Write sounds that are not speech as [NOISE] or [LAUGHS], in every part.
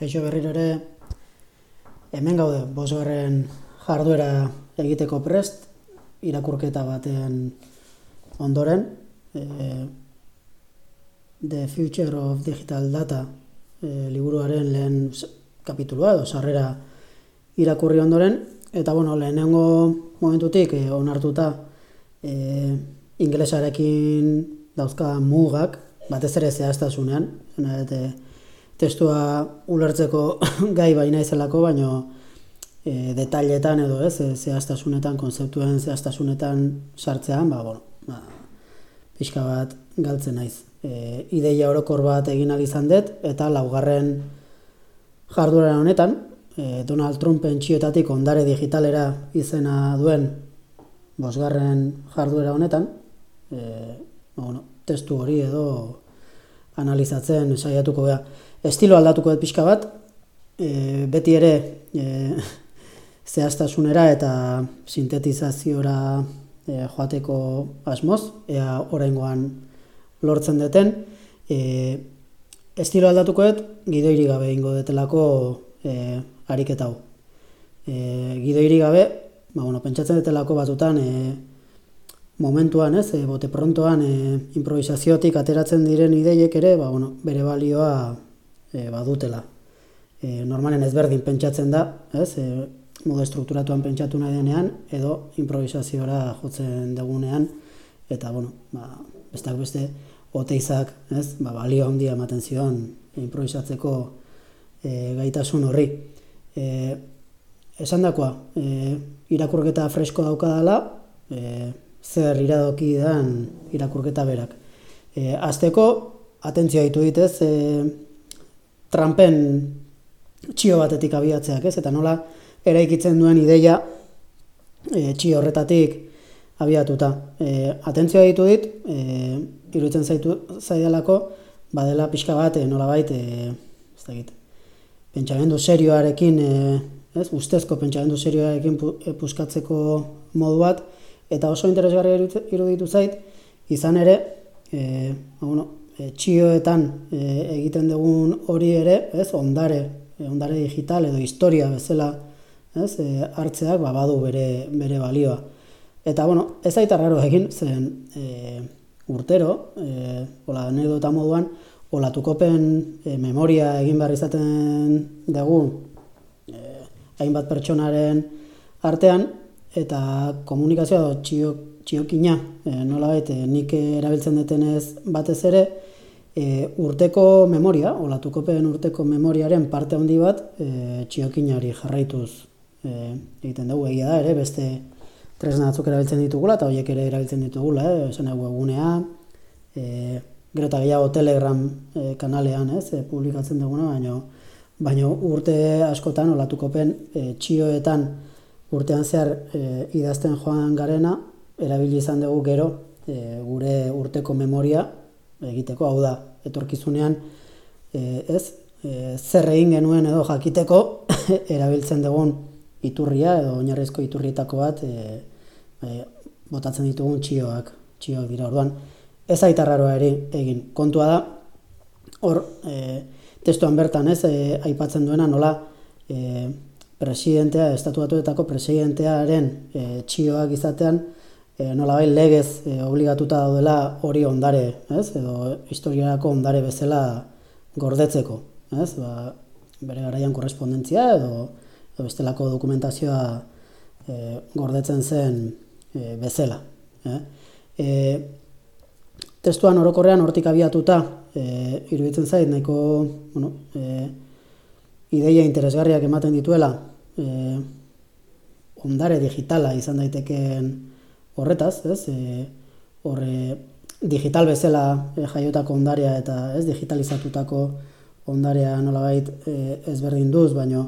Kaixo berriro ere hemen gaude bosgarren jarduera egiteko prest irakurketa baten ondoren. E, The Future of Digital Data e, liburuaren lehen kapitulua edo sarrera irakurri ondoren. Eta bueno, lehenengo momentutik e, onartuta e, inglesarekin dauzka mugak batez ere zehaztasunean, eta testua ulertzeko [LAUGHS] gai baina izelako, baino e, detailetan edo ez, e, zehaztasunetan, konzeptuen zehaztasunetan sartzean, ba, bueno, ba, pixka bat galtzen naiz. E, ideia orokor bat egin izan dut, eta laugarren jarduera honetan, e, Donald Trumpen txioetatik ondare digitalera izena duen bosgarren jarduera honetan, e, bueno, testu hori edo analizatzen saiatuko da estilo aldatuko dut pixka bat, e, beti ere e, [LAUGHS] zehaztasunera eta sintetizaziora e, joateko asmoz, ea oraingoan lortzen duten, e, estilo aldatuko dut gidoiri gabe ingo detelako e, ariketa hau. E, gidoiri gabe, ba, bueno, pentsatzen detelako batutan, e, momentuan, ez, e, bote prontoan e, improvisaziotik ateratzen diren ideiek ere, ba, bueno, bere balioa e, badutela. E, normalen ezberdin pentsatzen da, ez, e, modu estrukturatuan pentsatu nahi denean, edo improvisaziora jotzen degunean, eta, bueno, ba, bestak beste, oteizak, ez, ba, balio handia ematen zion improvisatzeko e, gaitasun horri. E, esan dakoa, e, irakurketa fresko daukadala, e, zer iradoki dan irakurketa berak. E, azteko, atentzioa ditu ditez, e, Trumpen txio batetik abiatzeak, ez? Eta nola eraikitzen duen ideia e, txio horretatik abiatuta. E, atentzioa ditu dit, e, iruditzen zaitu zaidalako, badela pixka bat, e, nola bait, e, ez da pentsamendu serioarekin, e, ez? Ustezko pentsamendu serioarekin pu, e, puskatzeko modu bat, eta oso interesgarria iruditu zait, izan ere, e, bueno, txioetan e, egiten dugun hori ere, ez, ondare, e, ondare digital edo historia bezala, ez, e, hartzeak ba, badu bere, bere balioa. Eta, bueno, ez aita raro egin, zen e, urtero, e, ola, anekdota moduan, olatukopen e, memoria egin behar izaten dugu e, hainbat pertsonaren artean, eta komunikazioa txio, txiokina, e, nola baita, nik erabiltzen detenez batez ere, e, urteko memoria, olatukopen urteko memoriaren parte handi bat, e, txiokinari jarraituz e, egiten dugu. Egia da, ere, beste tresna batzuk erabiltzen ditugula, eta horiek ere erabiltzen ditugula, eh, esan dugu egunea, e, gero eta gehiago telegram e, kanalean, ez, e, publikatzen duguna, baino, baino urte askotan olatukopen e, txioetan urtean zehar e, idazten joan garena, erabili izan dugu gero e, gure urteko memoria egiteko, hau da, etorkizunean, e, ez, e, zer egin genuen edo jakiteko [LAUGHS] erabiltzen dugun iturria edo oinarrizko iturrietako bat e, e, botatzen ditugun txioak, txioak dira orduan. Ez aita raroa ere egin. Kontua da, hor, e, testuan bertan ez, e, aipatzen duena nola e, presidentea, estatuatuetako presidentearen e, txioak izatean, e, nolabait legez e, obligatuta daudela hori ondare, ez? Edo historiarako ondare bezala gordetzeko, ez? Ba, bere garaian korrespondentzia edo, edo bestelako dokumentazioa e, gordetzen zen e, bezala, eh? E, testuan orokorrean hortik abiatuta e, iruditzen zait nahiko, bueno, e, ideia interesgarriak ematen dituela e, ondare digitala izan daitekeen horretaz, ez? E, horre digital bezala e, jaiotako ondarea eta ez? Digitalizatutako ondarea nolabait e, ezberdin duz, baino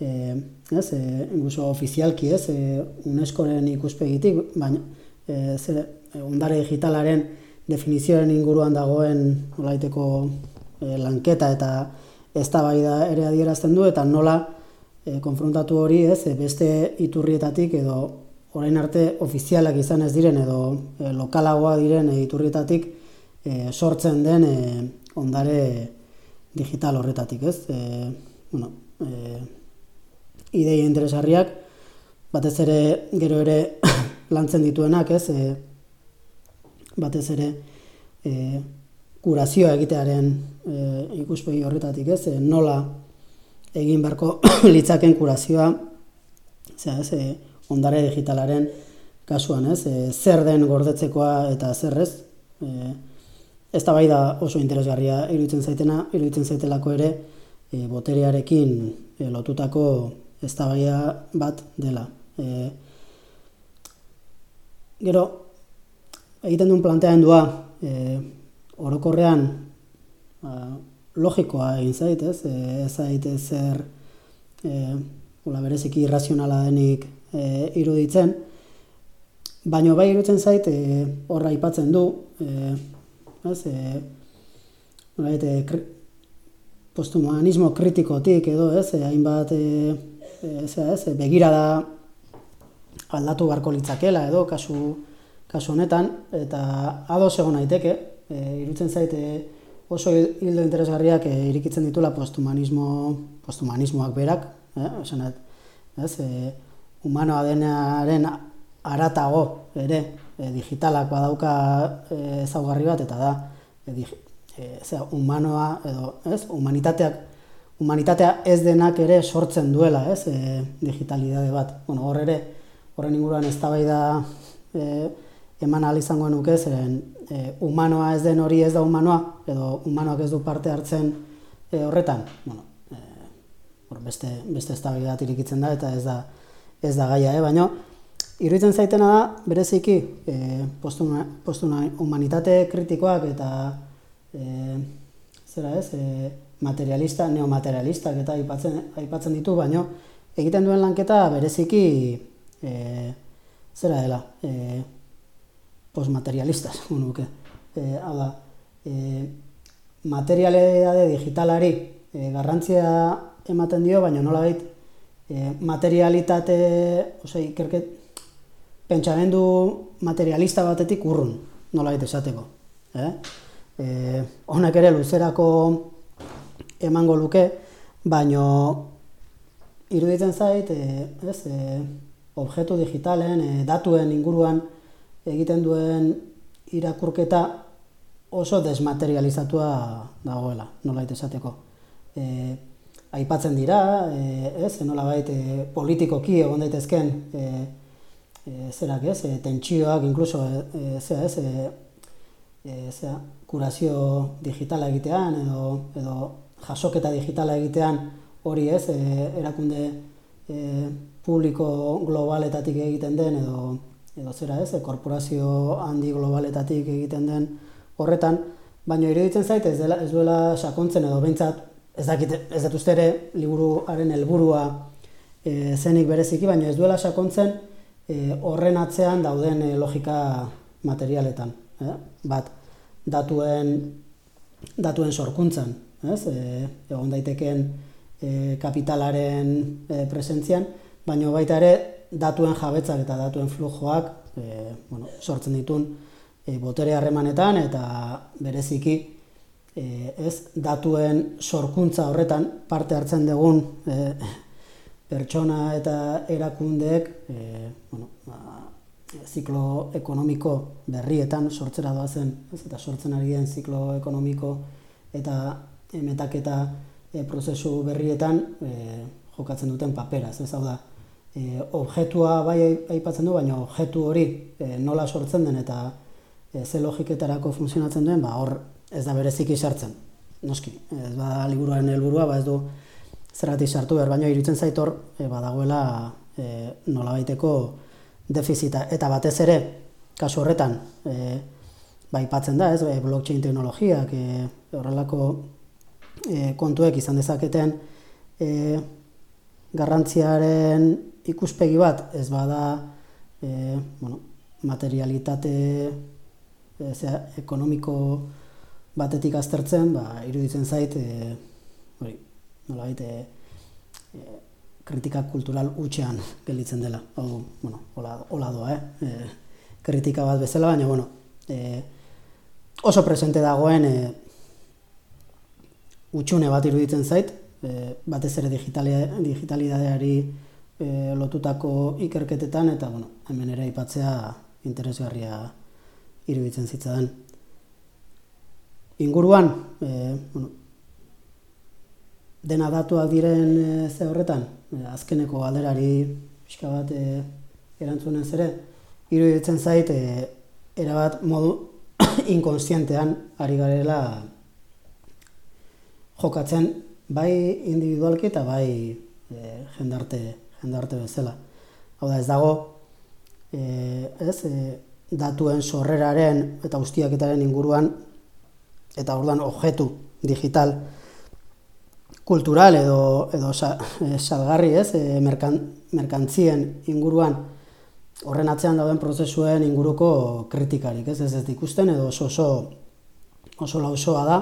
e, ez, e, inguso ofizialki, ez, e, UNESCOren ikuspegitik, baina e, zer, e, ondare digitalaren definizioaren inguruan dagoen nolaiteko e, lanketa eta eztabaida ere adierazten du eta nola e, konfrontatu hori, ez, e, beste iturrietatik edo orain arte ofizialak izan ez diren edo e, lokalagoa diren e, iturrietatik sortzen den e, ondare digital horretatik, ez? E, bueno, e, ideia interesgarriak, batez ere gero ere [COUGHS] lantzen dituenak, ez, e, batez ere e, kurazioa egitearen e, ikuspegi horretatik, ez, e, nola egin barko [COUGHS] litzaken kurazioa, zera, ez, e, ondare digitalaren kasuan, ez, e, zer den gordetzekoa eta zer ez, e, ez da bai da oso interesgarria iruditzen zaitena, iruditzen zaitelako ere, e, boterearekin e, lotutako eztabaida bat dela. E, gero, egiten duen planteamendua e, orokorrean a, ba, logikoa egin zait, ez? E, ez zait zer e, bereziki irrazionala denik e, iruditzen, baino bai iruditzen zait e, horra aipatzen du, e, ez? E, e, posthumanismo kritikotik edo, ez, e, hainbat e, ez, e, begirada aldatu barko litzakela edo kasu, kasu honetan eta ados egon naiteke, e, irutzen zaite oso hildo interesgarriak e, irikitzen ditula posthumanismo, posthumanismoak berak, eh, esanet, ez, e, humanoa denaren aratago ere e, digitalak badauka e, ezaugarri bat eta da e, e, zera, humanoa edo, ez, humanitateak humanitatea ez denak ere sortzen duela, ez, e, digitalidade bat. Bueno, hor ere, horren inguruan ez da e, eman ahal izango nuke, zeren e, humanoa ez den hori ez da humanoa, edo humanoak ez du parte hartzen e, horretan. Bueno, e, beste, beste ez da irikitzen da, eta ez da, ez da gaia, eh? baina iruditzen zaitena da, bereziki, e, postuna, postuna humanitate kritikoak eta e, zera ez, e, materialista, neomaterialistak eta aipatzen, aipatzen ditu, baino egiten duen lanketa bereziki e, zera dela, e, postmaterialistas, [LAUGHS] unuke. E, hau da, e, materialidade digitalari e, garrantzia ematen dio, baina nola bait, e, materialitate, ose, ikerket, pentsamendu materialista batetik urrun, nola esateko. Eh? e, honak ere luzerako emango luke, baino iruditzen zait, e, ez, e, objektu digitalen, e, datuen inguruan egiten duen irakurketa oso desmaterializatua dagoela, nola esateko. E, aipatzen dira, e, ez, nola baita e, politikoki egon daitezken e, e, zerak ez, e, tentsioak, inkluso, e, zera ez, e, e, zera, kurazio digitala egitean edo, edo jasoketa digitala egitean hori ez, e, erakunde e, publiko globaletatik egiten den edo, edo zera ez, e, korporazio handi globaletatik egiten den horretan, baina iruditzen zait ez, dela, ez duela sakontzen edo behintzat ez dakit ez dut ere liburuaren helburua e, zenik bereziki, baina ez duela sakontzen e, horren atzean dauden e, logika materialetan. Eh? Bat, datuen datuen sorkuntzan, ez? E, egon daiteken e, kapitalaren e, presentzian, baina baita ere datuen jabetzak eta datuen flujoak e, bueno, sortzen ditun e, botere harremanetan eta bereziki e, ez datuen sorkuntza horretan parte hartzen dugun e, pertsona eta erakundeek e, bueno, ba, ziklo ekonomiko berrietan sortzera doazen, ez, eta sortzen ari den ziklo ekonomiko eta emetaketa e, prozesu berrietan e, jokatzen duten paperaz, ez hau da, e, objetua bai aipatzen du, baina objektu hori e, nola sortzen den eta e, ze logiketarako funtzionatzen duen, ba, hor ez da bereziki sartzen, noski, ez ba liburuaren helburua, ba ez du zerratik sartu behar, baina irutzen zaitor, e, badagoela e, nola baiteko defizita. Eta batez ere kasu horretan e, bai patzen da, ez, e, blockchain teknologiak e, horrelako e, kontuek izan dezaketen e, garrantziaren ikuspegi bat ez bada e, bueno, materialitate e, zera, ekonomiko batetik aztertzen, ba, iruditzen zait, e, hori, nola baite, e, kritika kultural utxean gelditzen dela. Hau, bueno, hola, hola doa, eh? E, kritika bat bezala, baina, bueno, e, oso presente dagoen e, utxune bat iruditzen zait, e, batez ere digitalidadeari e, lotutako ikerketetan, eta bueno, hemen ere aipatzea interesgarria iruditzen zitzadan. Inguruan, e, bueno, dena datuak diren e, ze horretan, e, azkeneko galderari pixka bat e, erantzunez ere, iruditzen zait, e, erabat modu [COUGHS] inkonstientean ari garela jokatzen bai individualki eta bai e, jendarte, jendarte bezala. Hau da ez dago, e, ez, e, datuen sorreraren eta ustiaketaren inguruan eta orduan objektu digital kultural edo, edo e, salgarri ez, e, merkan, merkantzien inguruan horren atzean dauden prozesuen inguruko kritikarik, ez? Ez ez ikusten edo oso oso oso lausoa da.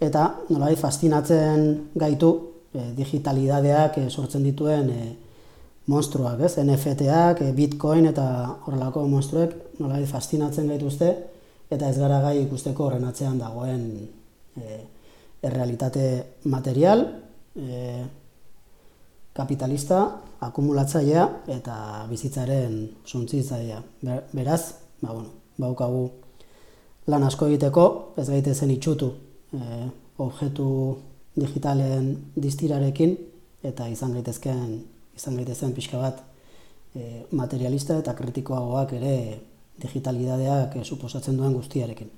Eta nolai fastinatzen gaitu e, digitalidadeak e, sortzen dituen e, monstruak, ez? NFTak, e, Bitcoin eta horrelako monstruek nolai fastinatzen gaituzte eta ez gara gai ikusteko horren atzean dagoen e, errealitate material, e, kapitalista, akumulatzailea eta bizitzaren suntzitzailea. Beraz, ba, bueno, baukagu lan asko egiteko, ez gaite zen itxutu e, objektu digitalen distirarekin eta izan gaitezken izan gaitezen pixka bat e, materialista eta kritikoagoak ere digitalidadeak suposatzen duen guztiarekin.